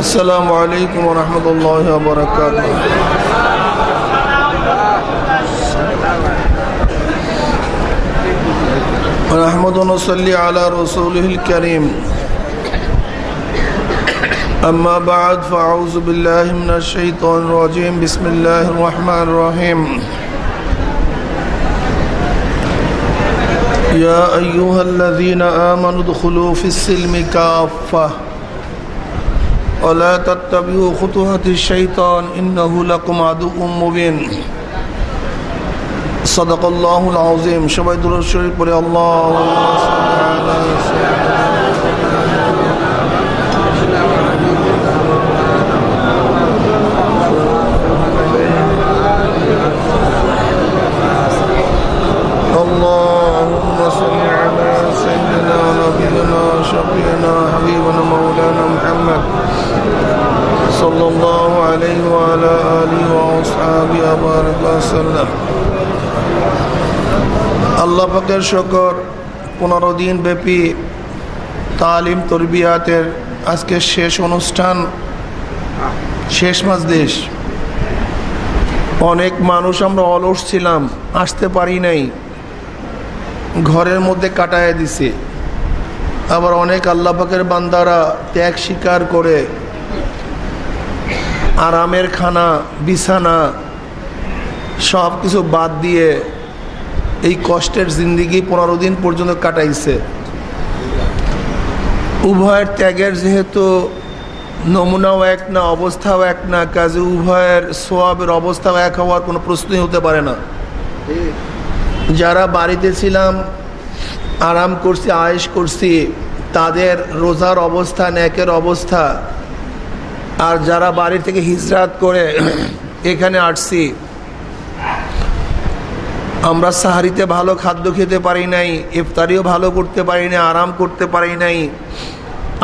السلام علیکم ورحمۃ اللہ وبرکاتہ۔ رحمد صلی علی رسول کریم اما بعد، فاعوذ باللہ من الشیطان الرجیم، بسم اللہ الرحمن الرحیم۔ یا ایوہا الذین آمنوا دخلوا فی السلم کافہ۔ ولا تتبعوا خطوات الشيطان إنه لكم عدو مبين صدق الله العظيم شبه درود شريف الله الله صلى الله عليه وعلى آله وأصحابه وبارك وسلم আল্লাহ পাকের শকর পনেরো দিন ব্যাপী তালিম তরবিয়াতের আজকে শেষ অনুষ্ঠান শেষ মাস দেশ অনেক মানুষ আমরা অলস ছিলাম আসতে পারি নাই ঘরের মধ্যে কাটায় দিছে আবার অনেক আল্লাহ পাকের বান্দারা ত্যাগ স্বীকার করে আরামের খানা, বিছানা, সব কিছু বাদ দিয়ে এই কষ্টের জিন্দিগি পনেরো দিন পর্যন্ত কাটাইছে। উভয়ের ত্যাগের যেহেতু নমুনাও এক না, অবস্থাও এক না, কাজে উভয়ের সোয়াবের অবস্থাও এক হওয়ার কোনো প্রশ্নই হতে পারে না। যারা বাড়িতে ছিলাম, আরাম করছি আয়েস করছি, তাদের রোজার অবস্থা ন্যাকের অবস্থা আর যারা বাড়ি থেকে হিজরাত করে এখানে আসছি, আমরা সাহারিতে ভালো খাদ্য খেতে পারি নাই, ইফতারিও ভালো করতে পারি নাই, আরাম করতে পারি নাই,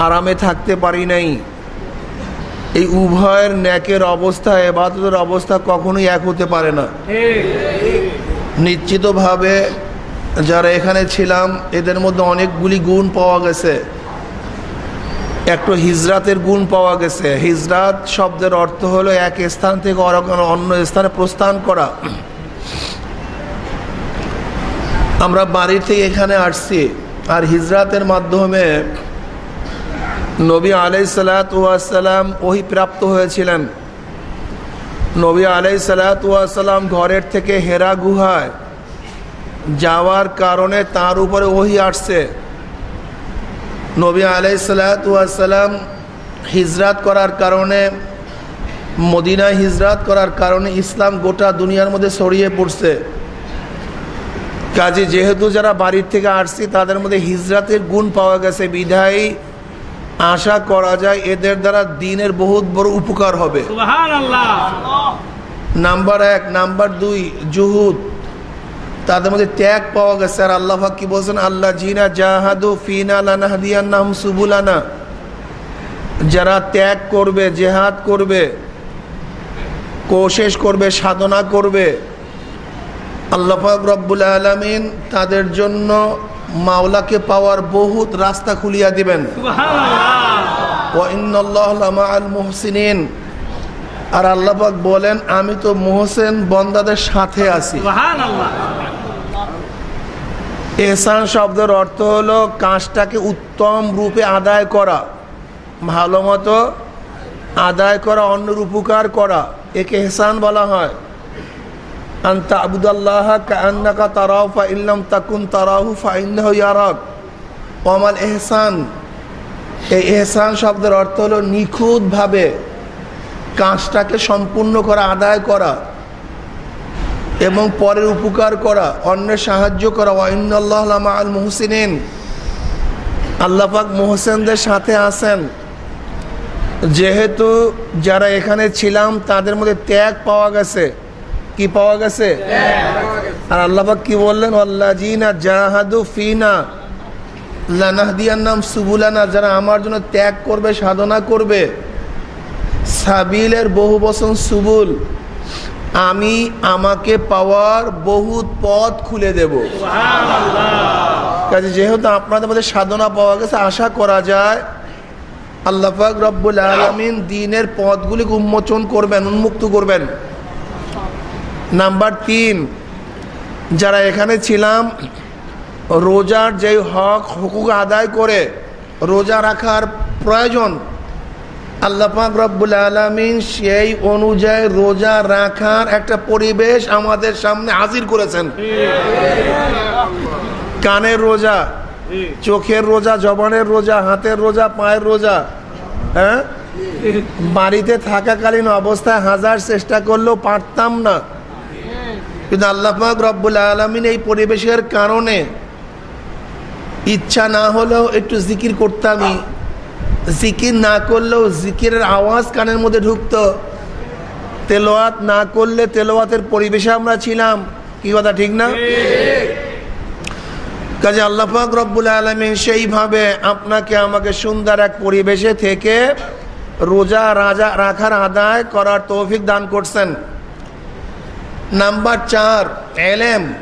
আরামে থাকতে পারি নাই। এই উভয়ের ন্যাকের অবস্থা, এবাদতের অবস্থা কখনোই এক হতে পারে না। নিশ্চিতভাবে যারা এখানে ছিলাম, এদের মধ্যে অনেকগুলি গুণ পাওয়া গেছে। একটু হিজরাতের গুণ পাওয়া গেছে। হিজরাত শব্দের অর্থ হলো এক স্থান থেকে অন্য স্থানে প্রস্থান করা। আমরা বাড়ির থেকে এখানে আসছি আর হিজরাতের মাধ্যমে নবী আলাই সালাতাম ওহি প্রাপ্ত হয়েছিলেন। নবী আলাই সালাতাম ঘরের থেকে হেরা গুহায় যাওয়ার কারণে তার উপরে ওহি আসছে। নবী আলাই সালাতাম হিজরাত করার কারণে মদিনায় হিজরাত করার কারণে ইসলাম গোটা দুনিয়ার মধ্যে ছড়িয়ে পড়ছে। কাজে যেহেতু যারা বাড়ির থেকে আসছি তাদের মধ্যে হিজরাতের গুণ পাওয়া গেছে। বিধায় আশা করা যায় এদের দ্বারা দিনের বহুত বড় উপকার হবে। নাম্বার এক নাম্বার দুই জুহুদ। তাদের মধ্যে ত্যাগ পাওয়া গেছে। আর আল্লাহ কি বলছেন? আল্লাহ জিনা জাহাদু ফিনা লানাহদিয়ান্নাহম সুবুলানা। যারা ত্যাগ করবে জেহাদ করবে কোশেষ করবে সাধনা করবে আল্লাহাক রব্বুল আলমিন তাদের জন্য মাওলাকে পাওয়ার বহুত রাস্তা খুলিয়া দিবেন। মোহসিন আর আল্লাহাক বলেন আমি তো মোহসেন বন্দাদের সাথে আছি। এসান শব্দের অর্থ হলো কাজটাকে উত্তম রূপে আদায় করা, ভালো মতো আদায় করা, অন্যের উপকার করা। একে এহসান বলা হয়। আন তাবুদাল্লাহ কান্নাকা তারাও ফা ইল্লাম তাকুন তারাহু ফা ইন্নাহু ইয়ারাক। ওমাল এহসান। এই এহসান শব্দের অর্থ হলো নিখুঁতভাবে কাজটাকে সম্পূর্ণ করা আদায় করা। এবং পরের উপকার করা অন্যের সাহায্য করা। ওয়াইন্নাল্লাহ আল মুহসিনিন। আল্লাপাক মোহসেনদের সাথে আসেন যেহেতু যারা এখানে ছিলাম তাদের মধ্যে ত্যাগ পাওয়া গেছে। কি পাওয়া গেছে? আর আল্লাহাক কি বললেন? আল্লাহ জাহাদু ফিনা লানাহদিয়ার নাম সুবুলানা। যারা আমার জন্য ত্যাগ করবে সাধনা করবে সাবিলের বহু বছর সুবুল আমি আমাকে পাওয়ার বহুত পথ খুলে দেব। কাজে যেহেতু আপনাদের মধ্যে সাধনা পাওয়া গেছে, আশা করা যায় আল্লাহাক রব্বুল আলমিন দিনের পথগুলি উন্মোচন করবেন, উন্মুক্ত করবেন। নাম্বার তিন, যারা এখানে ছিলাম, রোজার যে হক, হুকুক আদায় করে, রোজা রাখার প্রয়োজন আল্লাপাক রব্বুল আলমিন সেই অনুযায়ী রোজা রাখার একটা পরিবেশ আমাদের সামনে হাজির করেছেন। কানের রোজা, চোখের রোজা, জবানের রোজা, হাতের রোজা, পায়ের রোজা হ্যাঁ? বাড়িতে থাকাকালীন অবস্থায় হাজার চেষ্টা করলেও পারতাম না। কিন্তু আল্লাপাক রব্বুল আলমিন এই পরিবেশের কারণে ইচ্ছা না হলেও একটু জিকির করতামই। জিকির না করলেও জিকিরের আওয়াজ কানের মধ্যে ঢুকতো। তেলোয়াত না করলে তেলোয়াতের পরিবেশে আমরা ছিলাম। কি কথা ঠিক না? কাজে আল্লাহাক রব্বুল আলমিন সেইভাবে আপনাকে আমাকে সুন্দর এক পরিবেশে থেকে রোজা রাজা রাখার আদায় করার তৌফিক দান করছেন। নাম্বার চার এলেম।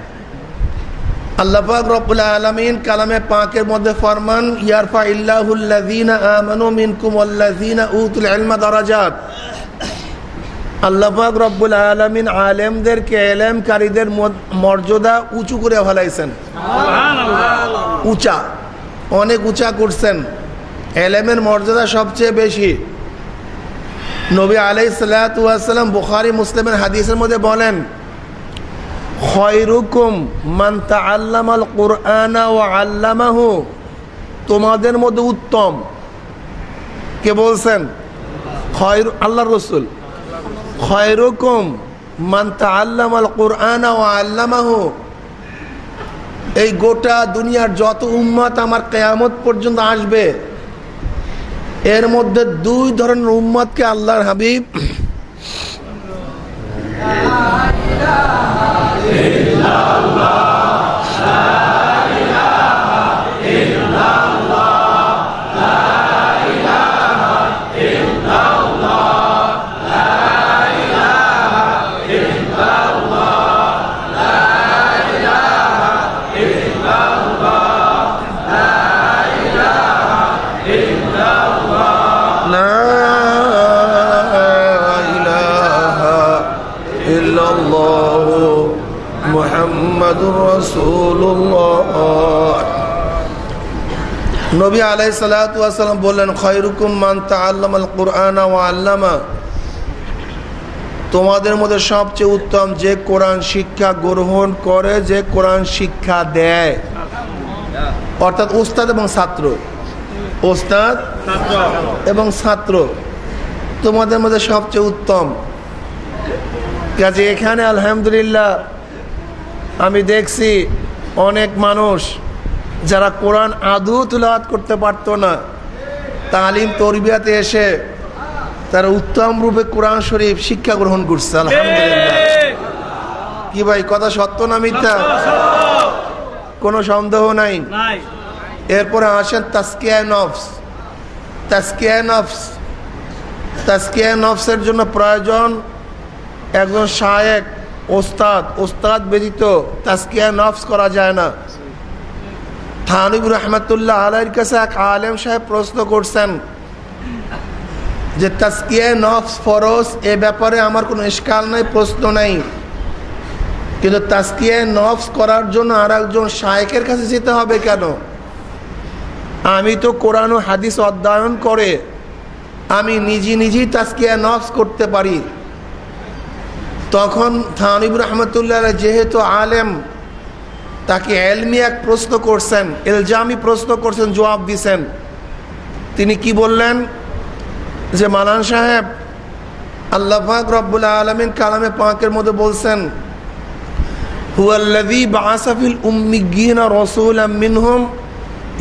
আল্লাহাক রব্বুল আলমিন কালামে পাকের মধ্যে ফরমান ইয়ারফা ইল্লাহুল্লাযীনা আমানু মিনকুম ওয়াল্লাযীনা উতুল ইলমা দারাজাত। আল্লাহাক রব্বুল আলমিন আলেমদেরকে এলেমকারীদের মর্যাদা উঁচু করে ফেলাইছেন। উঁচা অনেক উঁচা করছেন। এলেমের মর্যাদা সবচেয়ে বেশি। নবী আলাই সাল্লাম বুখারি মুসলিমের হাদিসের মধ্যে বলেন মান আল্লামাহু। তোমাদের মধ্যে উত্তম। কে বলছেন? খয়র, আল্লাহর রসুল। মান আল্লামাহু। এই গোটা দুনিয়ার যত উম্মত আমার কেয়ামত পর্যন্ত আসবে, এর মধ্যে দুই ধরনের উম্মতকে আল্লাহর হাবিব নবী তোমাদের মধ্যে সবচেয়ে উত্তম যে কোরআন শিক্ষা গ্রহণ করে, যে কোরআন শিক্ষা দেয়। অর্থাৎ ওস্তাদ এবং ছাত্র। ওস্তাদ এবং ছাত্র। তোমাদের মধ্যে সবচেয়ে উত্তম। কাজে এখানে আলহামদুলিল্লাহ আমি দেখছি অনেক মানুষ যারা কোরআন আদৌ তুলাত করতে পারতো না তালিম তরবিয়াতে এসে তারা উত্তম রূপে কোরআন শরীফ শিক্ষা গ্রহণ করছে আলহামদুলিল্লাহ। কি ভাই কথা সত্য না মিথ্যা? কোনো সন্দেহ নাই? এরপরে আসেন তাস্কিয়া নফস। তাস্কিয়া নফস। তাস্কিয়া নফসের জন্য প্রয়োজন একজন শায়েক ওস্তাদ। ওস্তাদ ব্যতীত তাস্কিয়া নফস করা যায় না। থানিব রহমতুল্লাহ আলাইর কাছে এক আলেম সাহেব প্রশ্ন করছেন যে তাস্কিয়া নফস ফরস এ ব্যাপারে আমার কোনো ইস্কাল নাই, প্রশ্ন নাই। কিন্তু তাস্কিয়া নফস করার জন্য আর একজন শায়েকের কাছে যেতে হবে কেন? আমি তো কোরআন ও হাদিস অধ্যয়ন করে আমি নিজে নিজেই তাস্কিয়া নফস করতে পারি। তখন থানিব রহমতুল্লাহ যেহেতু আলেম তাকে এলমি এক প্রশ্ন করছেন, এলজামি প্রশ্ন করছেন, জবাব দিছেন। তিনি কি বললেন? যে মালান সাহেব আল্লাহাক রব্বুল আলমিন কালামে পাঁকের মধ্যে বলছেন, হুয়াল্লাযী বাআসাফিল উম্মিয়িনা রাসূলাম মিনহুম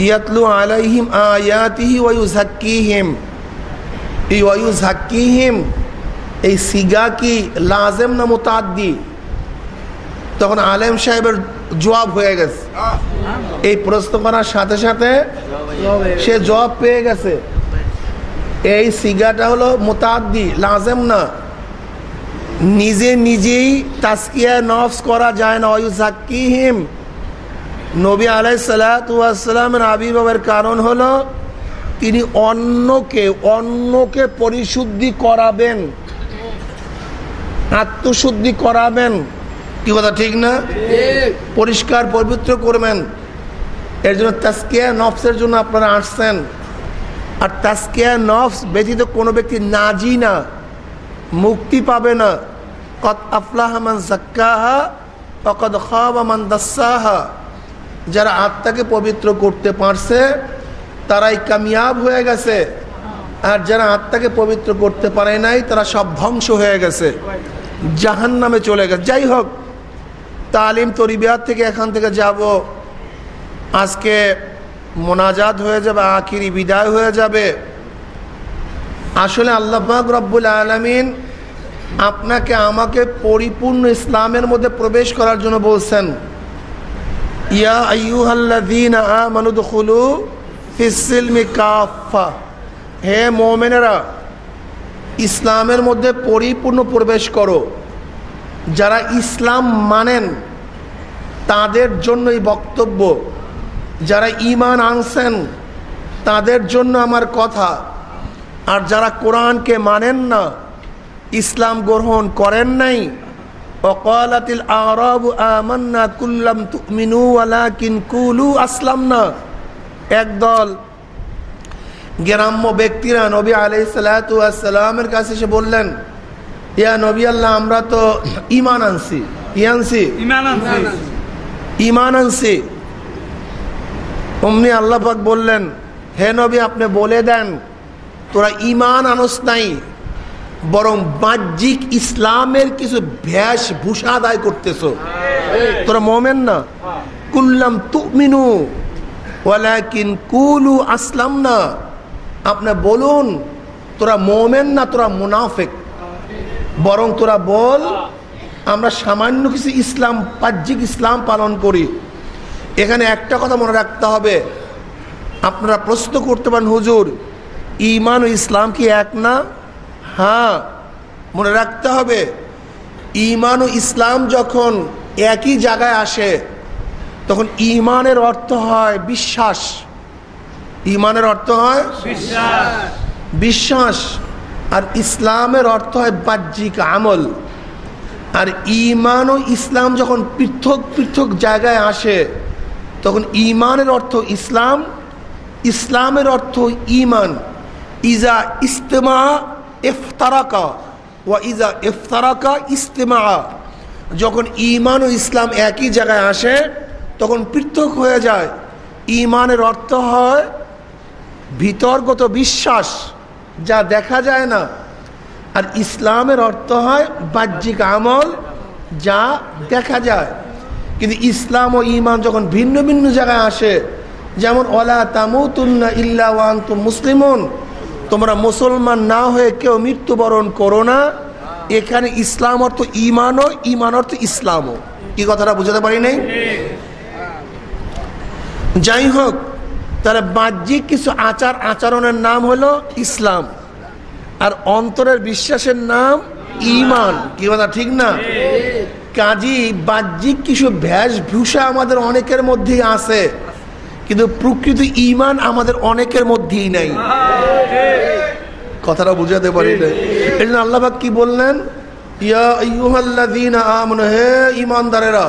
ইয়াতলু আলাইহিম আয়াতিহি ওয়া ইউযাক্কিহিম। এই ওয়া ইউযাক্কিহিম, এই সিগা কি লাজেম না মুতাদ্দি? তখন আলেম সাহেবের জবাব হয়ে গেছে। এই প্রশ্ন করার সাথে সাথে সে জবাব পেয়ে গেছে। এই সিগাটা হলো মোতাদ্দি, লাজেম না। নিজে নিজেই তাস্কিয়া নফস করা যায় না। অয়ুজাক্কিহিম নবী আলাই সালাতামের আবির্ভাবের কারণ হলো তিনি অন্যকে অন্যকে পরিশুদ্ধি করাবেন, আত্মশুদ্ধি করাবেন। কি কথা ঠিক না? পরিষ্কার পবিত্র করবেন। এর জন্য তাস্কিয়া নফসের জন্য আপনারা আসছেন। আর তাস্কিয়া নফস ব্যতীত কোনো ব্যক্তি নাজি না মুক্তি পাবে না। কত আফলাহমান জাক্কাহা অকদ খাবামান দাসাহা। যারা আত্মাকে পবিত্র করতে পারছে তারাই কামিয়াব হয়ে গেছে। আর যারা আত্মাকে পবিত্র করতে পারে নাই তারা সব ধ্বংস হয়ে গেছে। জাহান নামে চলে গেছে। যাই হোক তালিম তরিবিয়াত থেকে এখান থেকে যাব। আজকে মোনাজাত হয়ে যাবে, আখিরি বিদায় হয়ে যাবে। আসলে আল্লাহাক রব্বুল আলমিন আপনাকে আমাকে পরিপূর্ণ ইসলামের মধ্যে প্রবেশ করার জন্য বলছেন, ইয়া কাফা হে মুমিনেরা, ইসলামের মধ্যে পরিপূর্ণ প্রবেশ করো। যারা ইসলাম মানেন, তাদের জন্যই বক্তব্য। যারা ইমান আনছেন, তাদের জন্য আমার কথা। আর যারা কোরআনকে মানেন না, ইসলাম গ্রহণ করেন নাই, অকালাতিল আরব আমান্না কুল্লাম তুমিনু ওয়ালাকিন কুলু আসলাম না একদল গ্রাম্য ব্যক্তিরা নবী আলাই সালাতামের কাছে এসে বললেন ইয়া নবী আল্লাহ আমরা তো ইমান আনছি। ইয়ানছি ইমান আনছি। অমনি আল্লাপাক বললেন হে নবী আপনি বলে দেন তোরা ইমান আনস নাই বরং বাহ্যিক ইসলামের কিছু ভ্যাস ভূষা আদায় করতেছ। তোরা মোমেন না? কুল্লাম তুমিনু ওয়ালাকিন কুলু আসলাম না আপনি বলুন তোরা মোমেন না তোরা মুনাফেক? বরং তোরা বল আমরা সামান্য কিছু ইসলাম বাহ্যিক ইসলাম পালন করি। এখানে একটা কথা মনে রাখতে হবে। আপনারা প্রশ্ন করতে পারেন হুজুর ইমান ও ইসলাম কি এক না? হ্যাঁ মনে রাখতে হবে। ইমান ও ইসলাম যখন একই জায়গায় আসে তখন ইমানের অর্থ হয় বিশ্বাস। ইমানের অর্থ হয় বিশ্বাস। আর ইসলামের অর্থ হয় বাহ্যিক আমল। আর ইমান ও ইসলাম যখন পৃথক পৃথক জায়গায় আসে, তখন ইমানের অর্থ ইসলাম, ইসলামের অর্থ ইমান ইজা ইস্তেমা এফতারাকা ওয়া ইজা এফতারাকা ইস্তেমা। যখন ইমান ও ইসলাম একই জায়গায় আসে, তখন পৃথক হয়ে যায়। ইমানের অর্থ হয় ভিতরগত বিশ্বাস। যা দেখা যায় না। আর ইসলামের অর্থ হয় বাহ্যিক আমল যা দেখা যায়। কিন্তু ইসলাম ও ইমান যখন ভিন্ন ভিন্ন জায়গায় আসে, যেমন ওলা তামুতুন্না ইল্লা ওয়ান্তু মুসলিমন তোমরা মুসলমান না হয়ে কেউ মৃত্যুবরণ করো না। এখানে ইসলাম অর্থ ইমানও ইমান অর্থ ইসলামও কি কথাটা বুঝাতে পারি নাই? যাই হোক তাহলে বাহ্যিক কিছু আচার আচরণের নাম হলো ইসলাম। আর অন্তরের বিশ্বাসের নাম ইমান কি কথা, ঠিক না? কাজী, বাহ্যিক কিছু ভূষা আমাদের অনেকের মধ্যেই আছে, কিন্তু প্রকৃত ইমান আমাদের অনেকের মধ্যেই নাই। কথাটা বুঝাতে পারি এই জন্য কি বললেন? ইয়া হে ইমানদারেরা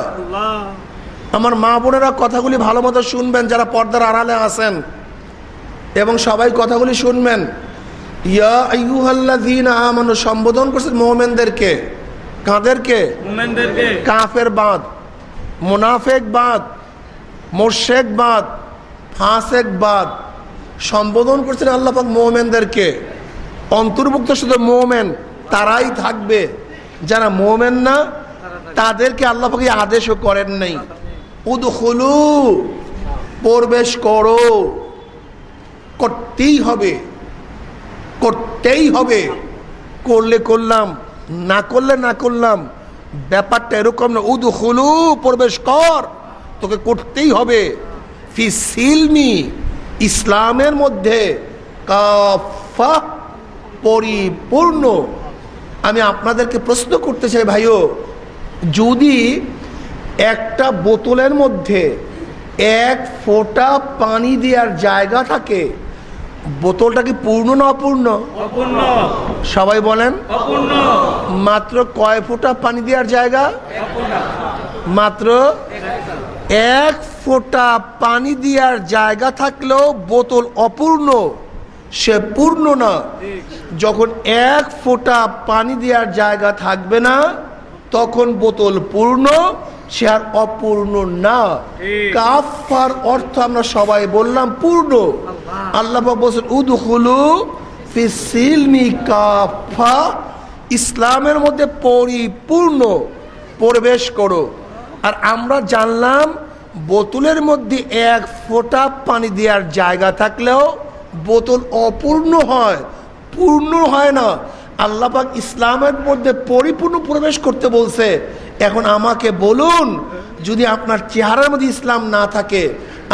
আমার মা বোনেরা কথাগুলি ভালো মতো শুনবেন যারা পর্দার আড়ালে আছেন। এবং সবাই কথাগুলি শুনবেন। ইয়া আইয়ুহাল্লাযীনা আমানু সম্বোধন করছেন মুমিনদেরকে। কাদেরকে? কাফের বাদ মুনাফেক বাদ মোর্শেক বাদ ফাঁসেক বাদ। সম্বোধন করছেন আল্লাপাক মোমেনদেরকে। অন্তর্ভুক্ত শুধু মোমেন তারাই থাকবে। যারা মোমেন না তাদেরকে আল্লাপাক আদেশও করেন নাই। উদখলু, প্রবেশ করো। করতেই হবে করতেই হবে। করলে করলাম, না করলে না করলাম, ব্যাপারটা এরকম না। উদখলু, প্রবেশ কর, তোকে করতেই হবে। ফি সিলমি, ইসলামের মধ্যে কাফা পরিপূর্ণ। আমি আপনাদেরকে প্রশ্ন করতে চাই, ভাইও, যদি একটা বোতলের মধ্যে এক ফোঁটা পানি দেওয়ার জায়গা থাকে। বোতলটা কি পূর্ণ না অপূর্ণ? অপূর্ণ। সবাই বলেন। মাত্র কয় ফোঁটা পানি দেওয়ার জায়গা? মাত্র এক ফোঁটা পানি দেওয়ার জায়গা থাকলেও বোতল অপূর্ণ সে পূর্ণ না। যখন এক ফোঁটা পানি দেওয়ার জায়গা থাকবে না তখন বোতল পূর্ণ সে আর অপূর্ণ না। কাফার অর্থ আমরা সবাই বললাম পূর্ণ। আল্লাহ। বলছেন উদখুলু ফিসিলমি কাফা ইসলামের মধ্যে পরিপূর্ণ প্রবেশ করো। আর আমরা জানলাম বোতলের মধ্যে এক ফোঁটা পানি দেওয়ার জায়গা থাকলেও বোতল অপূর্ণ হয়। পূর্ণ হয় না। আল্লাহ পাক ইসলামের মধ্যে পরিপূর্ণ প্রবেশ করতে বলছে, এখন আমাকে বলুন, যদি আপনার চেহারার মধ্যে ইসলাম না থাকে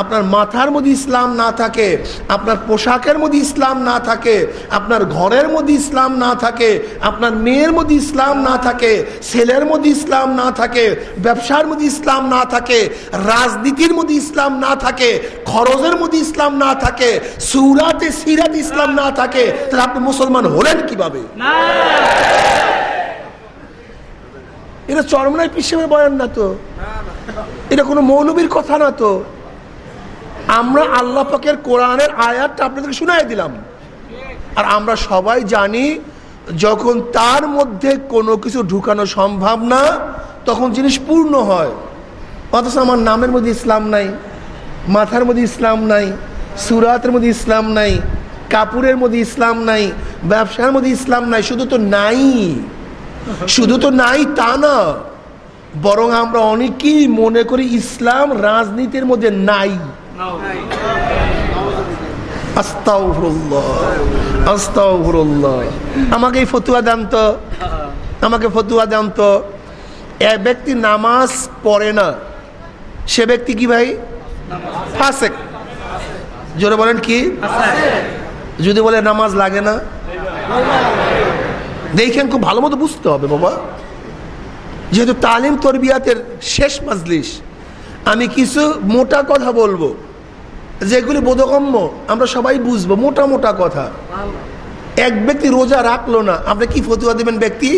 আপনার মাথার মধ্যে ইসলাম না থাকে আপনার পোশাকের মধ্যে ইসলাম না থাকে আপনার ঘরের মধ্যে ইসলাম না থাকে আপনার মেয়ের মধ্যে ইসলাম না থাকে ছেলের মধ্যে ইসলাম না থাকে ব্যবসার মধ্যে ইসলাম না থাকে রাজনীতির মধ্যে ইসলাম না থাকে খরচের মধ্যে ইসলাম না থাকে সুরাতে সিরাতে ইসলাম না থাকে তাহলে আপনি মুসলমান হলেন কীভাবে? এটা চরমনায় পিছিয়ে বয়ান না তো? এটা কোনো মৌলবীর কথা না তো? আমরা আল্লাহ পাকের কোরআনের আয়াতটা আপনাদেরকে শুনাই দিলাম। আর আমরা সবাই জানি, যখন তার মধ্যে কোনো কিছু ঢুকানো সম্ভব না, তখন জিনিস পূর্ণ হয়। অথচ আমার নামের মধ্যে ইসলাম নাই, মাথার মধ্যে ইসলাম নাই, সুরাতের মধ্যে ইসলাম নাই, কাপড়ের মধ্যে ইসলাম নাই, ব্যবসার মধ্যে ইসলাম নাই, শুধু তো নাই। শুধু তো নাই তা না, বরং আমরা অনেকেই মনে করি ইসলাম রাজনীতির মধ্যে নাই। আমাকে ফতুয়া দেন তো। আমাকে ফতুয়া দেন তো। এক ব্যক্তি নামাজ পড়ে না। সে ব্যক্তি কি ভাই? ফাসেক। জোরে বলেন কি? যদি বলে নামাজ লাগে না। দেখেন, খুব ভালো মতো বুঝতে হবে বাবা। যেহেতু তালিম তরবিয়াতের শেষ মাজলিস আমি কিছু মোটা কথা বলব। যেগুলি বোধগম্য, আমরা সবাই বুঝব, মোটা মোটা কথা। এক ব্যক্তি রোজা রাখল না, আপনি কি ফতুয়া দেবেন ব্যক্তি?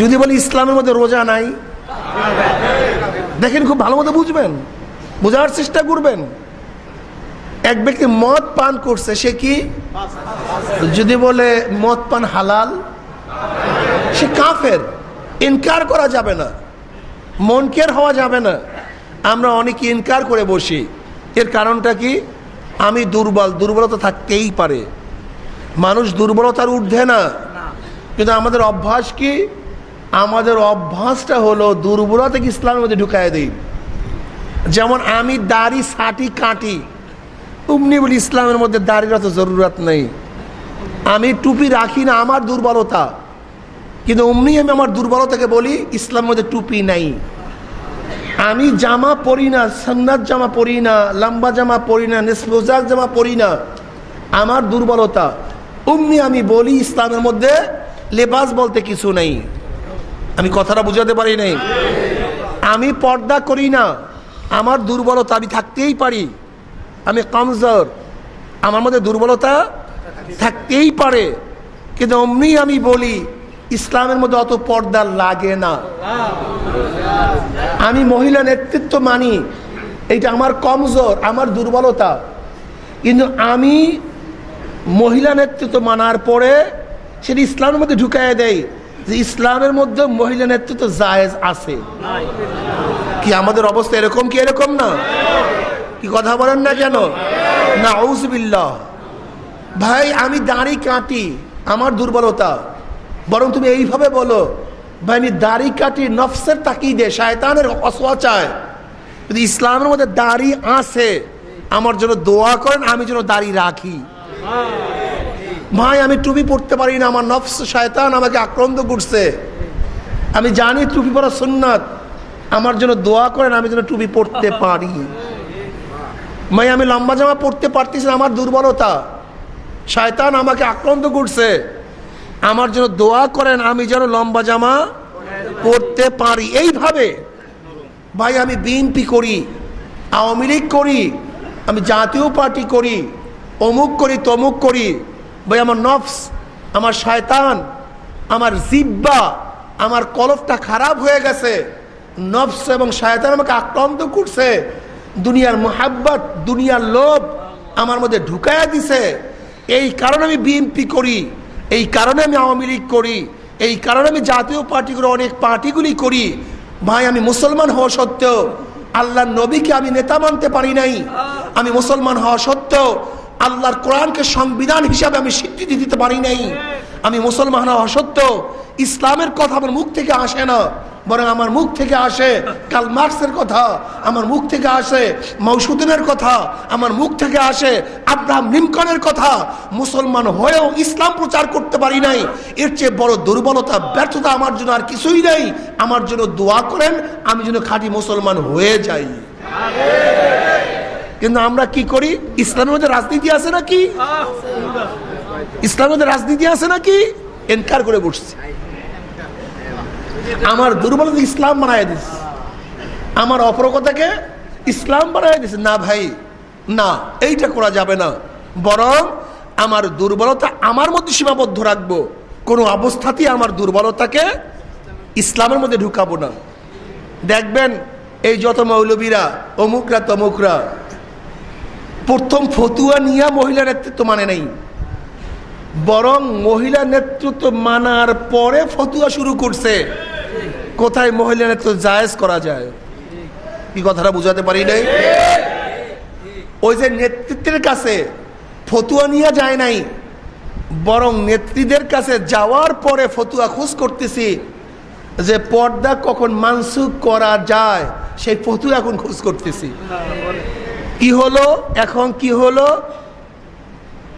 যদি বলি ইসলামের মধ্যে রোজা নাই। দেখেন, খুব ভালো মতো বুঝবেন, বোঝার চেষ্টা করবেন। এক ব্যক্তি মদ পান করছে, সে কি? যদি বলে মদ পান হালাল, সে কাফের, ইনকার করা যাবে না, মনকের হওয়া যাবে না। আমরা অনেকে ইনকার করে বসি। এর কারণটা কি? আমি দুর্বল দুর্বলতা থাকতেই পারে। মানুষ দুর্বলতার ঊর্ধ্বে না। কিন্তু আমাদের অভ্যাস কি? আমাদের অভ্যাসটা হলো দুর্বলতাকে ইসলামের মধ্যে ঢুকায় দিই। যেমন আমি দাড়ি সাটি কাটি। উমনি বলি ইসলামের মধ্যে দাড়ির অত জরুরত নেই। আমি টুপি রাখি না আমার দুর্বলতা। কিন্তু অমনি আমি আমার দুর্বলতাকে বলি ইসলামের মধ্যে টুপি নাই। আমি জামা পরি না সন্ন্যাত জামা পরি না, লম্বা জামা পরি না নিসপোজাক জামা পরি না। আমার দুর্বলতা। অমনি আমি বলি ইসলামের মধ্যে, লেবাস বলতে কিছু নেই। আমি কথাটা বুঝাতে পারি নাই। আমি পর্দা করি না। আমার দুর্বলতা আমি থাকতেই পারি। আমি কমজোর। আমার মধ্যে দুর্বলতা থাকতেই পারে। কিন্তু অমনি আমি বলি ইসলামের মধ্যে অত পর্দা লাগে না। আমি মহিলা নেতৃত্ব মানি। এইটা আমার কমজোর, আমার দুর্বলতা। কিন্তু আমি মহিলা নেতৃত্ব মানার পরে সেটা ইসলামের মধ্যে ঢুকাই দেয় যে ইসলামের মধ্যে মহিলা নেতৃত্ব জায়েজ আছে। কি আমাদের অবস্থা এরকম কি এরকম না? কি কথা বলেন না কেন? না ভাই, আমি দাড়ি কাটি, আমার দুর্বলতা। বরং তুমি এইভাবে বলো ভাই দাড়ি কাটি নফসের তাকি দে শায়তানের অসচায় যদি ইসলামের মধ্যে দাড়ি আছে, আমার জন্য দোয়া করেন, আমি যেন দাড়ি রাখি। ভাই, আমি টুপি পড়তে পারি না, আমার নফস শায়তান আমাকে আক্রান্ত করছে। আমি জানি টুপি পরা সুন্নাত, আমার জন্য দোয়া করেন, আমি যেন টুপি পড়তে পারি। ভাই, আমি লম্বা জামা পড়তে পারতেছি আমার দুর্বলতা। শয়তান আমাকে আক্রান্ত করছে। আমার জন্য দোয়া করেন, আমি যেন লম্বা জামা পড়তে পারি। এইভাবে ভাই, আমি বিএনপি করি, আওয়ামী লীগ করি, আমি জাতীয় পার্টি করি, অমুক করি, তমুক করি। ভাই, আমার নফস, আমার শয়তান, আমার জিব্বা, আমার কলফটা খারাপ হয়ে গেছে। নফস এবং শয়তান আমাকে আক্রান্ত করছে। দুনিয়ার মোহাব্বত, দুনিয়ার লোভ আমার মধ্যে ঢুকাইয়া দিছে। এই কারণে আমি বিএনপি করি। এই কারণে আমি আওয়ামী লীগ করি, এই কারণে আমি জাতীয় পার্টিগুলো, অনেক পার্টিগুলি করি। ভাই, আমি মুসলমান হওয়া সত্ত্বেও আল্লাহর নবীকে আমি নেতা মানতে পারি নাই। আমি মুসলমান হওয়া সত্ত্বেও আল্লাহর কোরআনকে সংবিধান হিসাবে আমি স্বীকৃতি দিতে পারি নাই। আমি মুসলমান হওয়া সত্ত্বেও ইসলামের কথা আমার মুখ থেকে আসে না, বরং আমার মুখ থেকে আসে কাল মার্কসের কথা, আমার মুখ থেকে আসে মৌসুদ্দিনের কথা, আমার মুখ থেকে আসে আব্রাহাম লিঙ্কনের কথা। মুসলমান হয়েও ইসলাম প্রচার করতে পারি নাই। এর চেয়ে বড় দুর্বলতা, ব্যর্থতা আমার জন্য আর কিছুই নেই। আমার জন্য দোয়া করেন, আমি যেন খাঁটি মুসলমান হয়ে যাই। কিন্তু আমরা কি করি? ইসলামের মধ্যে রাজনীতি আছে নাকি? ইসলামের মধ্যে রাজনীতি আছে নাকি? এনকার করে বসছে। আমার দুর্বলতা ইসলাম বানায় দিস আমার অপরকতাকে ইসলাম বানায় দিছে। না ভাই, না, এইটা করা যাবে না। বরং আমার দুর্বলতা আমার মধ্যে সীমাবদ্ধ রাখব। কোনো অবস্থাতেই আমার দুর্বলতাকে ইসলামের মধ্যে ঢুকাবো না। দেখবেন এই যত মৌলবীরা, অমুকরা তমুকরা, প্রথম ফতুয়া নিয়ে মহিলা নেতৃত্ব মানে নেই। বরং মহিলা নেতৃত্ব মানার পরে ফতুয়া শুরু করছে। কোথায় মহিলা নেতৃত্ব জায়েজ করা যায়? কি কথাটা বুঝাতে পারি নাই? ওই যে নেতৃত্বের কাছে ফতুয়া নিয়ে যায় নাই, বরং নেত্রীদের কাছে যাওয়ার পরে ফতুয়া খোঁজ করতেছি যে পর্দা কখন মানসুক করা যায়, সেই ফতুয়া এখন খোঁজ করতেছি। কি হলো? এখন কি হলো?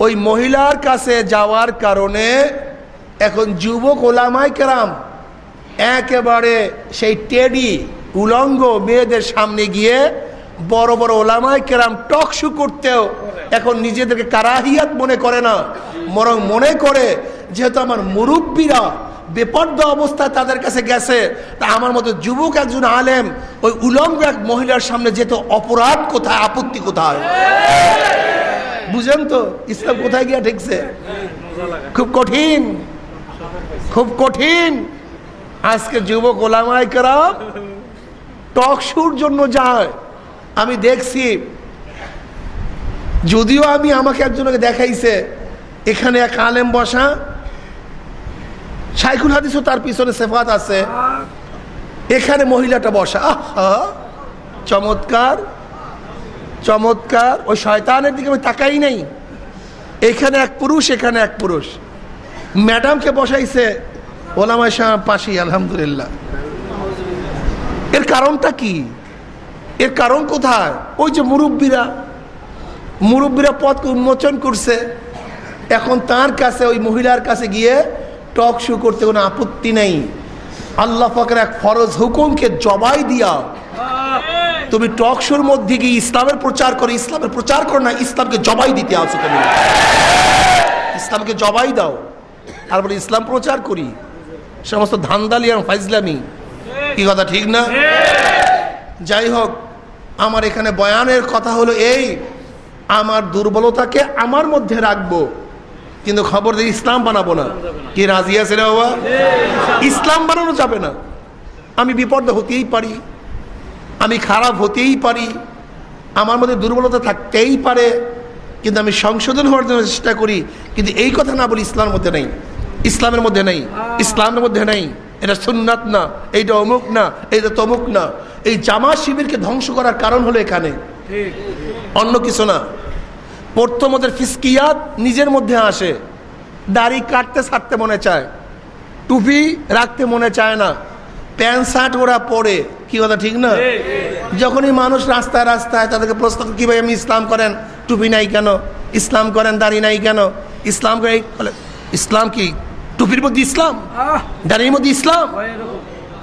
ওই মহিলার কাছে যাওয়ার কারণে এখন যুবক ওলামাই কেরাম একেবারে সেই টেডি, উলঙ্গ মেয়েদের সামনে গিয়ে বড় বড় ওলামাই কেরাম টকশু করতেও এখন নিজেদেরকে কারাহিয়াত মনে করে না। বরং মনে করে, যেহেতু আমার মুরব্বীরা বেপর্দ অবস্থায় তাদের কাছে গেছে, তা আমার মতো যুবক একজন আলেম, ওই উলঙ্গ এক মহিলার সামনে যেত অপরাধ কোথায়, আপত্তি কোথায়? বুঝেন তো, ইসলাম কোথায় গিয়া ঠেকছে খুব কঠিন খুব কঠিন। আজকে যুবক ওলামায় কারাম, টক শুর জন্য যায় আমি দেখছি। যদিও আমি আমাকে একজনকে দেখাইছে, এখানে এক আলেম বসা সাইকুল হাদিসও তার পিছনে সেফাত আছে। এখানে মহিলাটা বসা চমৎকার চমৎকার। ওই শয়তানের দিকে আমি তাকাই নাই। এখানে এক পুরুষ, এখানে এক পুরুষ। ম্যাডামকে বসাইছে ওলামায় সাহেব পাশি আলহামদুলিল্লাহ। এর কারণটা কি? এর কারণ কোথায়? ওই যে মুরব্বীরা মুরব্বীরা পথকে উন্মোচন করছে। এখন তার কাছে, ওই মহিলার কাছে গিয়ে টক শু করতে কোনো আপত্তি নেই। আল্লাহ পাকের এক ফরজ হুকুমকে জবাই দিয়া, তুমি টক শোর মধ্যে গিয়ে ইসলামের প্রচার করো, ইসলামের প্রচার করো না, ইসলামকে জবাই দিতে আছো তুমি। ইসলামকে জবাই দাও। তারপরে ইসলাম প্রচার করি। সমস্ত ধান্দালি আর ফাইজলামি। কি কথা, ঠিক না? যাই হোক, আমার এখানে বয়ানের কথা হলো এই, আমার দুর্বলতাকে আমার মধ্যে রাখব, কিন্তু খবর দিয়ে ইসলাম বানাবো না। কি রাজি আছে রে বাবা? ইসলাম বানানো যাবে না। আমি বিপদ হতেই পারি, আমি খারাপ হতেই পারি, আমার মধ্যে দুর্বলতা থাকতেই পারে, কিন্তু আমি সংশোধন হওয়ার জন্য চেষ্টা করি, কিন্তু এই কথা না বলি ইসলামের মধ্যে নেই। ইসলামের মধ্যে নেই। ইসলামের মধ্যে নেই। এটা সুন্নাত না এইটা অমুক না এইটা তমুক না। এই জামা শিবিরকে ধ্বংস করার কারণ হলো এখানে। অন্য কিছু না। প্রথমদের ফিসকিয়াত নিজের মধ্যে আসে। দাড়ি কাটতে ছাড়তে মনে চায়। টুপি রাখতে মনে চায় না। প্যান্ট শার্ট ওরা পরে। কি কথা ঠিক না? যখনই মানুষ রাস্তায় রাস্তায় তাদেরকে প্রশ্ন কি ভাই আমি ইসলাম করেন? টুপি নাই কেন? ইসলাম করেন দাড়ি নাই কেন? ইসলাম ইসলাম কি? টুপির মধ্যে ইসলাম দাড়ির মধ্যে ইসলাম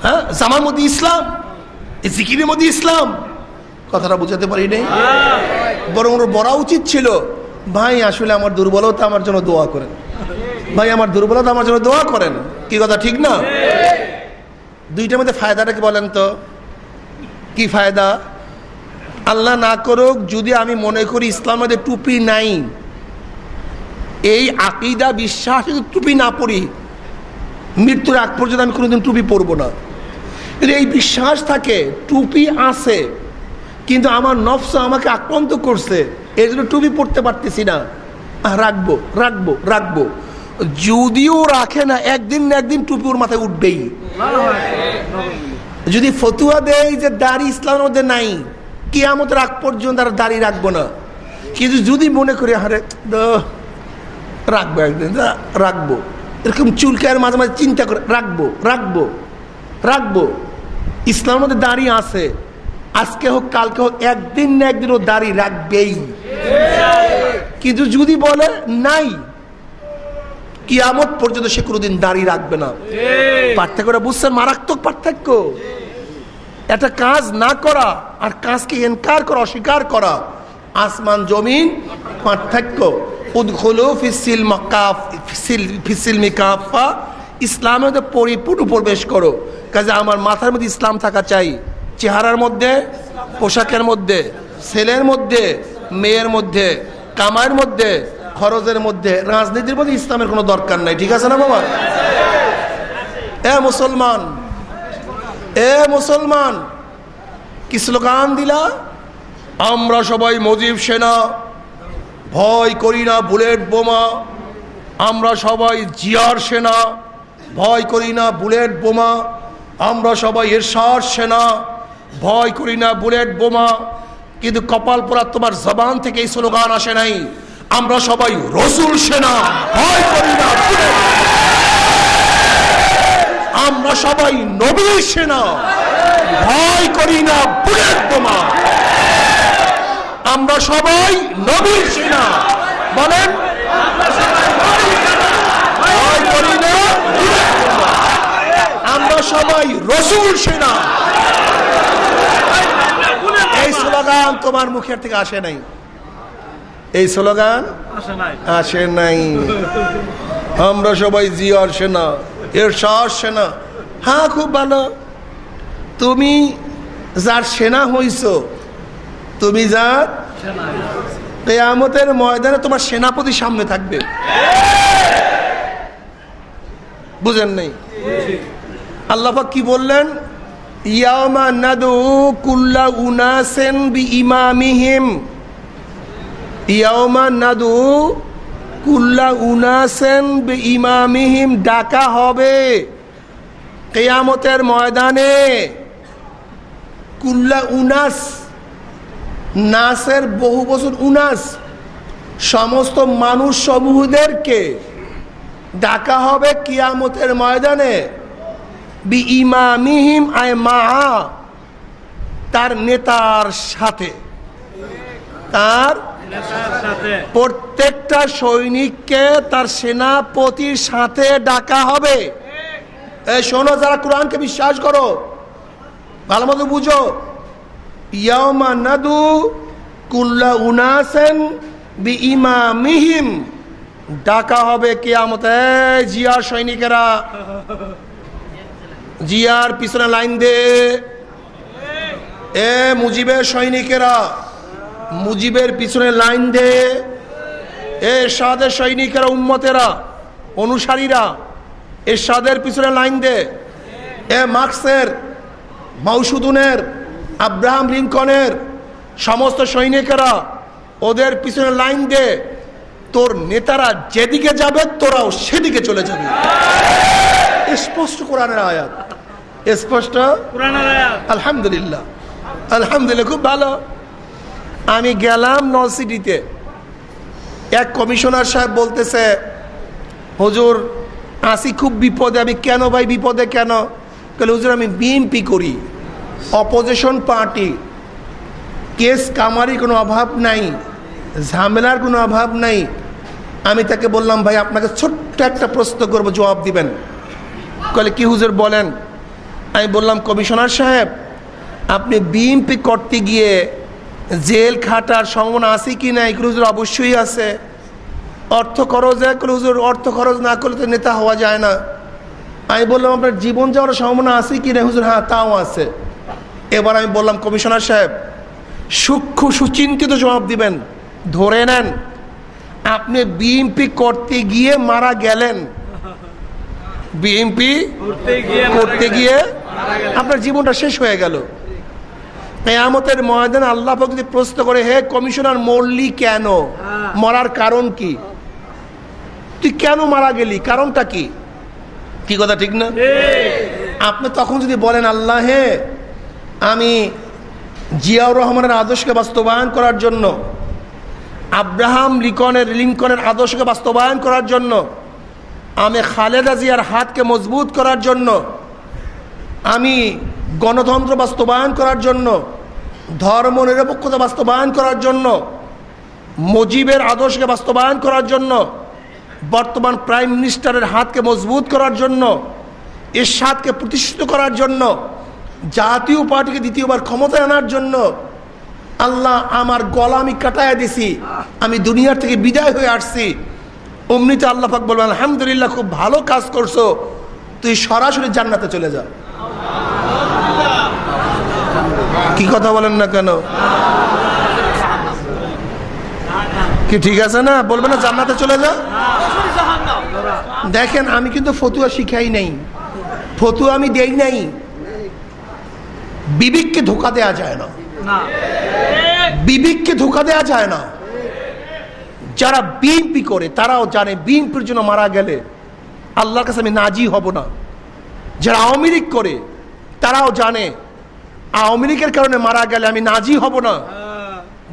হ্যাঁ জামার মধ্যে ইসলাম জিকিরের মধ্যে ইসলাম। কথাটা বুঝাতে পারি নাই? বরং ওর উচিত ছিল, ভাই, আসলে আমার দুর্বলতা আমার জন্য দোয়া করেন। ভাই, আমার দুর্বলতা আমার জন্য দোয়া করেন। কি কথা, ঠিক না? দুইটার মধ্যে ফায়দাটা কি বলেন তো? কি ফায়দা? আল্লাহ না করুক, যদি আমি মনে করি ইসলাম মধ্যে টুপি নাই এই আকিদা বিশ্বাস টুপি না পড়ি মৃত্যুর আগ পর্যন্ত আমি কোনোদিন টুপি পরবো না। কিন্তু এই বিশ্বাস থাকে, টুপি আছে, কিন্তু আমার নফস আমাকে আক্রান্ত করছে এই জন্য টুপি পড়তে পারতেছি না। রাখব রাখব রাখব। যদিও রাখে না, একদিন না একদিন টুপি ওর মাথায় উঠবেই। যদি ফতুয়া দেয় যে দাড়ি ইসলামের মধ্যে নাই, কিয়ামতের আগ পর্যন্ত আর দাড়ি রাখব না। কিন্তু যদি মনে করি, আরে রাখব একদিন রাখব। এরকম চুলকায়ের মাঝে মাঝে চিন্তা করে, রাখব রাখব রাখব। ইসলামের মধ্যে দাড়ি আছে। আজকে হোক, কালকে হোক, একদিন না একদিন ও দাড়ি রাখবেই। কিন্তু যদি বলে নাই, কিয়ামত পর্যন্ত সে কোনোদিন দাঁড়িয়ে রাখবে না। পার্থক্যটা বুঝছেন? মারাত্মক পার্থক্য। একটা কাজ না করা আর কাজকে এনকার করা, অস্বীকার করা, আসমান, জমিন, পার্থক্য। উদ্খুলু ফিসিল মকাফ, ফিসিল ফিসিল মিকাফা, ইসলামের মধ্যে পরিপূর্ণ প্রবেশ করো। কাজে আমার মাথার মধ্যে ইসলাম থাকা চাই। চেহারার মধ্যে, পোশাকের মধ্যে, ছেলের মধ্যে, মেয়ের মধ্যে, কামাইয়ের মধ্যে, খরচের মধ্যে, রাজনীতির মধ্যে ইসলামের কোনো দরকার নাই। ঠিক আছে না বাবা? এ মুসলমান এ মুসলমান, কি স্লোগান দিলা? আমরা সবাই মজিব সেনা। ভয় করি না বুলেট বোমা। আমরা সবাই জিয়ার সেনা। ভয় করি না বুলেট বোমা। আমরা সবাই এরশার সেনা। ভয় করি না বুলেট বোমা। কিন্তু কপাল পোড়া তোমার জবান থেকে এই স্লোগান আসে নাই। আমরা সবাই রসুল সেনা। ভয় করি না আমরা সবাই নবীর সেনা। ভয় করি না বুলেট বোমা। আমরা সবাই নবীর সেনা। বলেন। আমরা সবাই রসুল সেনা। এই স্লোগান তোমার মুখের থেকে আসে নাই। এই স্লোগান আসে নাই। আমরা সবাই জিয়ার সেনা এর সাহস সেনা। হ্যাঁ খুব ভালো। তুমি যার সেনা হইছ তুমি যা কেয়ামতের ময়দানে তোমার সেনাপতি সামনে থাকবে। বুঝেন নেই? আল্লাহাক কি বললেন? ইয়ামা নাদু কুল্লা উনাসেন বি ইমামিহিম ইয়ামা নাদু কুল্লা উনাসেন বি ইমামিহিম ডাকা হবে কেয়ামতের ময়দানে। কুল্লা উনাস নাসের বহু বছর উনাস। সমস্ত মানুষ সমূহদেরকে ডাকা হবে কিয়ামতের ময়দানে। বি ইমামিহিম আয় মা তার নেতার সাথে। তার প্রত্যেকটা সৈনিককে তার সেনাপতির সাথে ডাকা হবে। শোনো, যারা কোরআনকে বিশ্বাস করো, ভালো মতো বুঝো। ইয়ামা নাদু কুল্লা উনাসেন বি ইমামিহিম ডাকা হবে কেয়ামতে, জিয়ার সৈনিকেরা। জিয়ার পিছনে লাইন দে। এ মুজিবের সৈনিকেরা, মুজিবের পিছনে লাইন দে। এ সাদের সৈনিকেরা, উম্মতেরা, অনুসারীরা, এরশাদের পিছনে লাইন দে। এ মার্কসের মৌসুদুনের আব্রাহাম লিঙ্কনের সমস্ত সৈনিকেরা ওদের পিছনে লাইন দে তোর নেতারা যেদিকে যাবে তোরাও সেদিকে চলে যাবে। স্পষ্ট কোরআনের আয়াত। স্পষ্ট? আলহামদুলিল্লাহ। আলহামদুলিল্লাহ খুব ভালো। আমি গেলাম নলসিটিতে এক কমিশনার সাহেব বলতেছে হুজুর আসি খুব বিপদে আমি কেন ভাই বিপদে কেন? কেন হুজুর আমি বিএনপি করি। Opposition party. কেস কামারি কোনো অভাব নাই, ঝামেলার কোনো অভাব নাই। আমি তাকে বললাম, ভাই, আপনাকে ছোট্ট একটা প্রশ্ন করব, জবাব দিবেন। কলে, কি হুজুর বলেন? আমি বললাম, কমিশনার সাহেব, আপনি বিএনপি করতে গিয়ে জেল খাটার সম্ভাবনা আছে কি না এগুলো হুজুর অবশ্যই আছে। অর্থ খরচ এক হুজুর, অর্থ খরচ না করলে তো নেতা হওয়া যায় না। আমি বললাম, আপনার জীবন যাওয়ার সম্ভাবনা আছে কি না হুজুর হ্যাঁ তাও আছে। এবার আমি বললাম কমিশনার সাহেব সূক্ষ্ম সুচিন্তিত জবাব দিবেন। ধরে নেন আপনি বিএমপি করতে গিয়ে মারা গেলেন। বিএমপি করতে গিয়ে আপনার জীবনটা শেষ হয়ে গেল। কেয়ামতের ময়দান আল্লাহ যদি প্রশ্ন করে হে কমিশনার মরলি কেন? মরার কারণ কি? তুই কেন মারা গেলি? কারণটা কি? কি কথা ঠিক না? আপনি তখন যদি বলেন আল্লাহ হে আমি জিয়াউর রহমানের আদর্শকে বাস্তবায়ন করার জন্য, আব্রাহাম লিকনের, লিঙ্কনের আদর্শকে বাস্তবায়ন করার জন্য, আমি খালেদা জিয়ার হাতকে মজবুত করার জন্য, আমি গণতন্ত্র বাস্তবায়ন করার জন্য, ধর্ম নিরপেক্ষতা বাস্তবায়ন করার জন্য, মুজিবের আদর্শকে বাস্তবায়ন করার জন্য, বর্তমান প্রাইম মিনিস্টারের হাতকে মজবুত করার জন্য, এরশাদকে প্রতিষ্ঠিত করার জন্য জাতীয় পার্টিকে দ্বিতীয়বার ক্ষমতায় আনার জন্য আল্লাহ আমার গলা আমি কাটায় দিছি। আমি দুনিয়ার থেকে বিদায় হয়ে আসছি। অমনিতে আল্লাহ পাক বলবেন, আলহামদুলিল্লাহ, খুব ভালো কাজ করছ। তুই সরাসরি জান্নাতে চলে যা। কি কথা বলেন না কেন? কি ঠিক আছে না? বলবে না, জান্নাতে চলে যা। দেখেন, আমি কিন্তু ফতুয়া শিখাই নাই। ফতুয়া আমি দেই নাই। বিবেককে ধোকা দেয়া যায় না। বিবেককে ধোকা দেয়া যায় না। যারা বিএনপি করে তারাও জানে বিএনপির জন্য মারা গেলে আল্লাহর কাছে আমি নাজি হব না। যারা আওয়ামী লীগ করে তারাও জানে আওয়ামী লীগের কারণে মারা গেলে আমি নাজি হব না।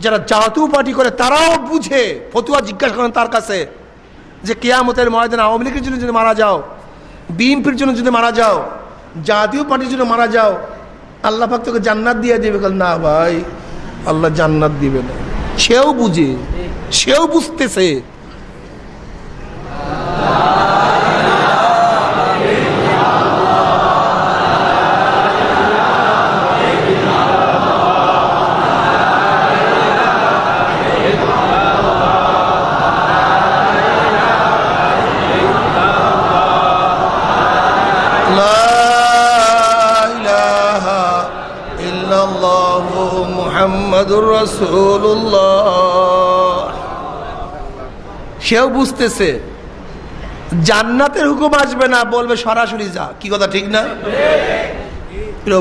যারা জাতীয় পার্টি করে তারাও বুঝে ফতুয়া জিজ্ঞাসা করেন তার কাছে যে কেয়ামতের ময়দান আওয়ামী লীগের জন্য যদি মারা যাও বিএনপির জন্য যদি মারা যাও জাতীয় পার্টির জন্য মারা যাও আল্লাহ পাক তোকে জান্নাত দিয়ে দেবে। না ভাই, আল্লাহ জান্নাত দিবে না। সেও বুঝে, সেও বুঝতেছে। সেও বুঝতেছে, জান্নাতের হুকুম আসবে না, বলবে সরাসরি যা। কি কথা, ঠিক না?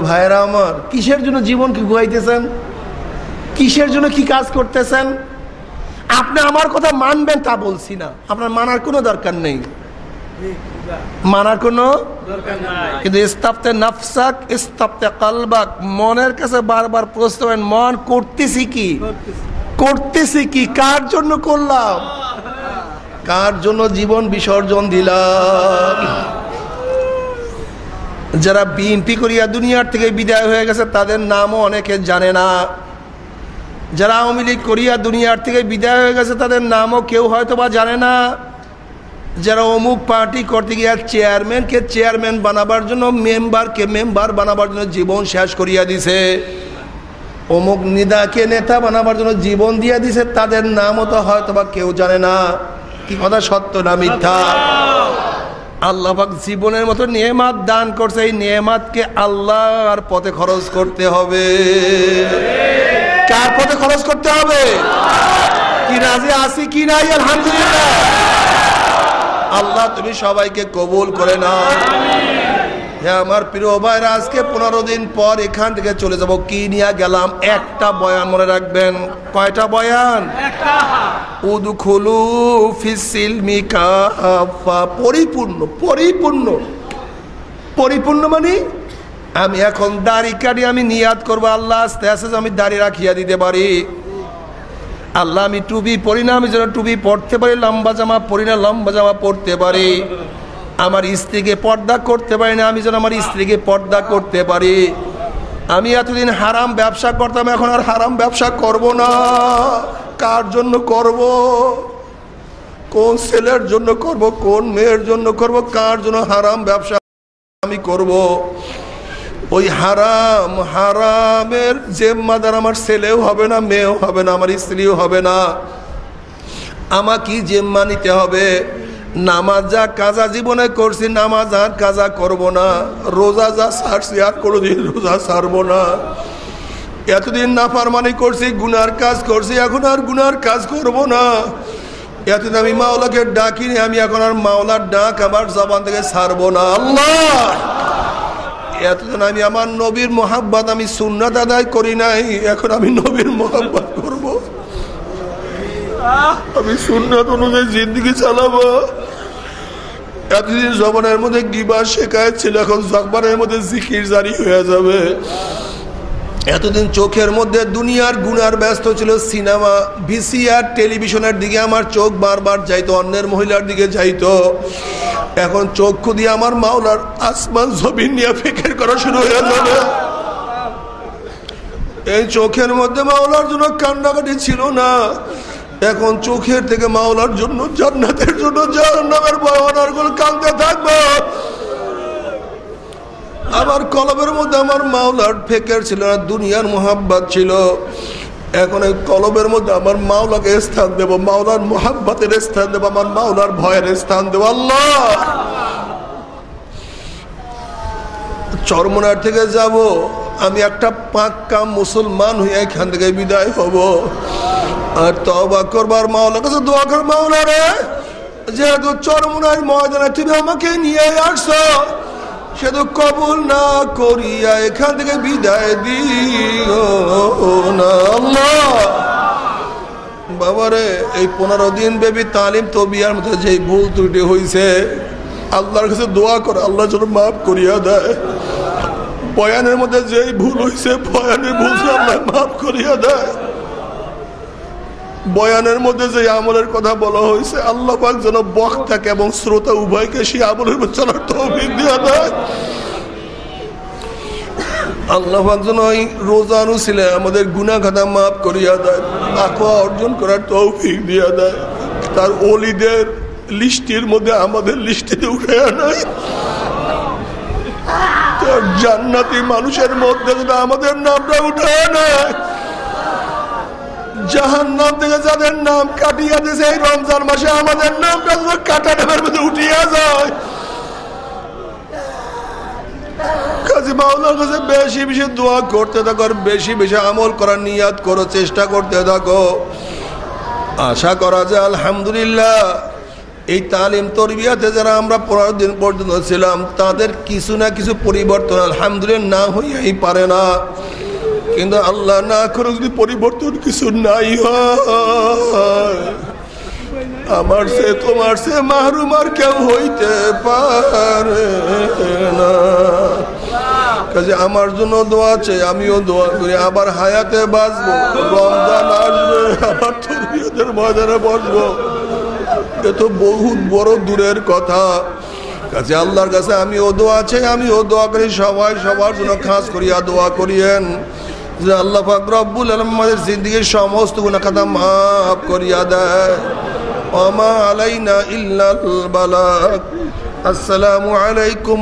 ভাইরা আমার, কিসের জন্য জীবনকে গুয়াইতেছেন কিসের জন্য কি কাজ করতেছেন? আপনি আমার কথা মানবেন তা বলছি না। আপনার মানার কোনো দরকার নেই। মানার কোনো কিন্তু ইস্তাফতে নাফসাক ইস্তাফতে কালবাক মনের কাছে বারবার প্রশ্ন মন করতেছি কি? করতেছি। কি? কার জন্য করলাম? কার জন্য জীবন বিসর্জন দিলাম? যারা বিএনপি করিয়া দুনিয়ার থেকে বিদায় হয়ে গেছে তাদের নামও অনেকে জানে না। যারা আওয়ামী লীগ করিয়া দুনিয়ার থেকে বিদায় হয়ে গেছে তাদের নামও কেউ হয়তো বা জানে না। যারা অমুক পার্টি করতে গিয়া চেয়ারম্যানকে চেয়ারম্যান বানাবার জন্য, মেম্বারকে মেম্বার বানাবার জন্য জীবন শেষ করিয়া দিছে। অমুক নিদাকে নেতা বানাবার জন্য জীবন দিয়া দিছে, তাদের নামও তো হয়তো বা কেউ জানে না। কি কথা? সত্য না মিথ্যা? আল্লাহ জীবনের মতো নিয়মাত দান করছে, এই নিয়মাতকে আল্লাহর পথে খরচ করতে হবে। কার পথে খরচ করতে হবে? কি রাজি আসি কি নাই? আলহামদুলিল্লাহ। আল্লাহ তুমি সবাইকে কবুল করে না হ্যাঁ আমার প্রিয় ভাইরা আজকে পনেরো দিন পর এখান থেকে চলে যাব। কি নিয়ে গেলাম? একটা বয়ান মনে রাখবেন। কয়টা বয়ান? উদুখুলু ফিসিল পরিপূর্ণ পরিপূর্ণ। পরিপূর্ণ মানে? আমি এখন দাড়ি কাটি আমি নিয়াদ করব। আল্লাহ আস্তে আস্তে আমি দাড়ি রাখিয়া দিতে পারি। আল্লাহ আমি টুপি পড়ি না, আমি যেন টুপি পড়তে পারি, লম্বা জামা পরি না, লম্বা জামা পড়তে পারি। আমার স্ত্রীকে পর্দা করতে পারি না, আমি যেন আমার স্ত্রীকে পর্দা করতে পারি। আমি এতদিন হারাম ব্যবসা করতাম, এখন আর হারাম ব্যবসা করব না। কার জন্য করব? কোন ছেলের জন্য করব, কোন মেয়ের জন্য করব, কার জন্য হারাম ব্যবসা আমি করব? ওই হারাম, হারামের জেম্মাদার আমার ছেলেও হবে না, মেয়েও হবে না, আমার স্ত্রীও হবে না। আমাকে জেম্মা নিতে হবে। নামাজ যা কাজা জীবনে করছি, নামাজ আর কাজা করব না। রোজা যা ছাড়ছি আর কোনোদিন রোজা ছাড়বো না। এতদিন নাফারমানি করছি, গুনার কাজ করছি, এখন আর গুনার কাজ করব না। এতদিন আমি মাওলাকে ডাকিনি, আমি এখন আর মাওলার ডাক আমার জবান থেকে ছাড়বো না। আল্লাহ! এতদিন আমি আমার নবীর মোহাব্বত আমি সুন্নাত আদায় করি নাই, এখন আমি নবীর মোহাব্বত করব। আমি সুন্নাত অনুযায়ী জিন্দগি চালাবো। এতদিন জবানের মধ্যে গিবা শেখায় ছিল এখন জবানের মধ্যে জিকির জারি হয়ে যাবে। এতদিন চোখের মধ্যে দুনিয়ার গুনার ব্যস্ত ছিল সিনেমা ভিসিআর টেলিভিশনের দিকে আমার চোখ বারবার যাইতো, অন্যের মহিলার দিকে যাইতো। এখন চক্ষু দিয়ে আমার মাওলার আসমান জমিন নিয়ে ফিকের করা শুরু হয়ে গেল। এই চোখের মধ্যে মাওলার জন্য কান্নাকাটি ছিল না। এখন চোখের থেকে মাওলার জন্য জান্নাতের জন্য জাহান্নামের ভয়ানারগুলো কান্দতে থাকব। আমার কলবের মধ্যে আমার মাওলার ফেকের ছিল না দুনিয়ার মোহাব্বত ছিল। এখন এই কলবের মধ্যে আমার মাওলাকে স্থান দেব, মাওলার মোহাব্বতের স্থান দেব, আমার মাওলার ভয়ের স্থান দেব। আল্লাহ! চরমনার থেকে যাব, আমি একটা পাক্কা মুসলমান হয়ে এখান থেকে বিদায় হব। আর তবা করবার মাওলা কাছে দোয়া কর মাওলা রে যেহেতু চরমনার ময়দানে তুমি আমাকে নিয়ে আসছো সে তো কবুল না করিয়া এখান থেকে বিদায় দিও না। বাবারে, এই পনেরো দিন বেবি তালিম তো বিয়ার মধ্যে যে ভুল ত্রুটি হয়েছে আল্লাহর কাছে দোয়া করে আল্লাহ যেন মাফ করিয়া দেয়। বয়ানের মধ্যে যেই ভুল হয়েছে বয়ানের ভুল আল্লাহ মাফ করিয়া দেয়। বয়ানের মধ্যে যে আমলের কথা বলা হয়েছে, আল্লাহ পাক যেন বক্তাকে এবং শ্রোতা উভয়কে সেই আমলের চলার তৌফিক দিয়া দেয়। আল্লাহ যেন ওই রোজানু ছিলে আমাদের গুনা খাতা মাফ করিয়া দেয় আকোয়া অর্জন করার তৌফিক দিয়া দেয়। তার অলিদের লিস্টির মধ্যে আমাদের লিস্টিতে উঠে আনায় জান্নাতি মানুষের মধ্যে যেন আমাদের নামটা উঠে আনায় জাহান নাম থেকে যাদের নাম কাটিয়া দিয়েছে এই রমজান মাসে আমাদের নামটা কাটা নামের মধ্যে উঠিয়া যায়। কাজী বেশি বেশি দোয়া করতে থাকো বেশি বেশি আমল করার করো, চেষ্টা করতে থাকো। আশা করা যায় আলহামদুলিল্লাহ, এই তালিম তরবিয়াতে যারা আমরা পনেরো দিন পর্যন্ত ছিলাম, তাদের কিছু না কিছু পরিবর্তন আলহামদুলিল্লাহ না হইয়াই পারে না। কিন্তু আল্লাহ না করে যদি পরিবর্তন কিছু নাই আমার সে, তোমার সে মাহরুম আর কেউ হইতে পারে না। কাজে আমার জন্য দোয়া আছে আমিও দোয়া করি। আবার হায়াতে বাঁচবো, রমজান আসবে, আবার তরবিয়তের ময়দানে বসবো। এ তো বহুত বড় দূরের কথা। কাছে আল্লাহর কাছে আমি ও দোয়া আমি ও দোয়া করি। সবাই সবার জন্য খাস করিয়া দোয়া করিয়েন। যে আল্লাহ রব্বুল আলম আমাদের সমস্ত গুণাখাতা মাফ করিয়া দেয়। ওমা আলাইনা আসসালামু আলাইকুম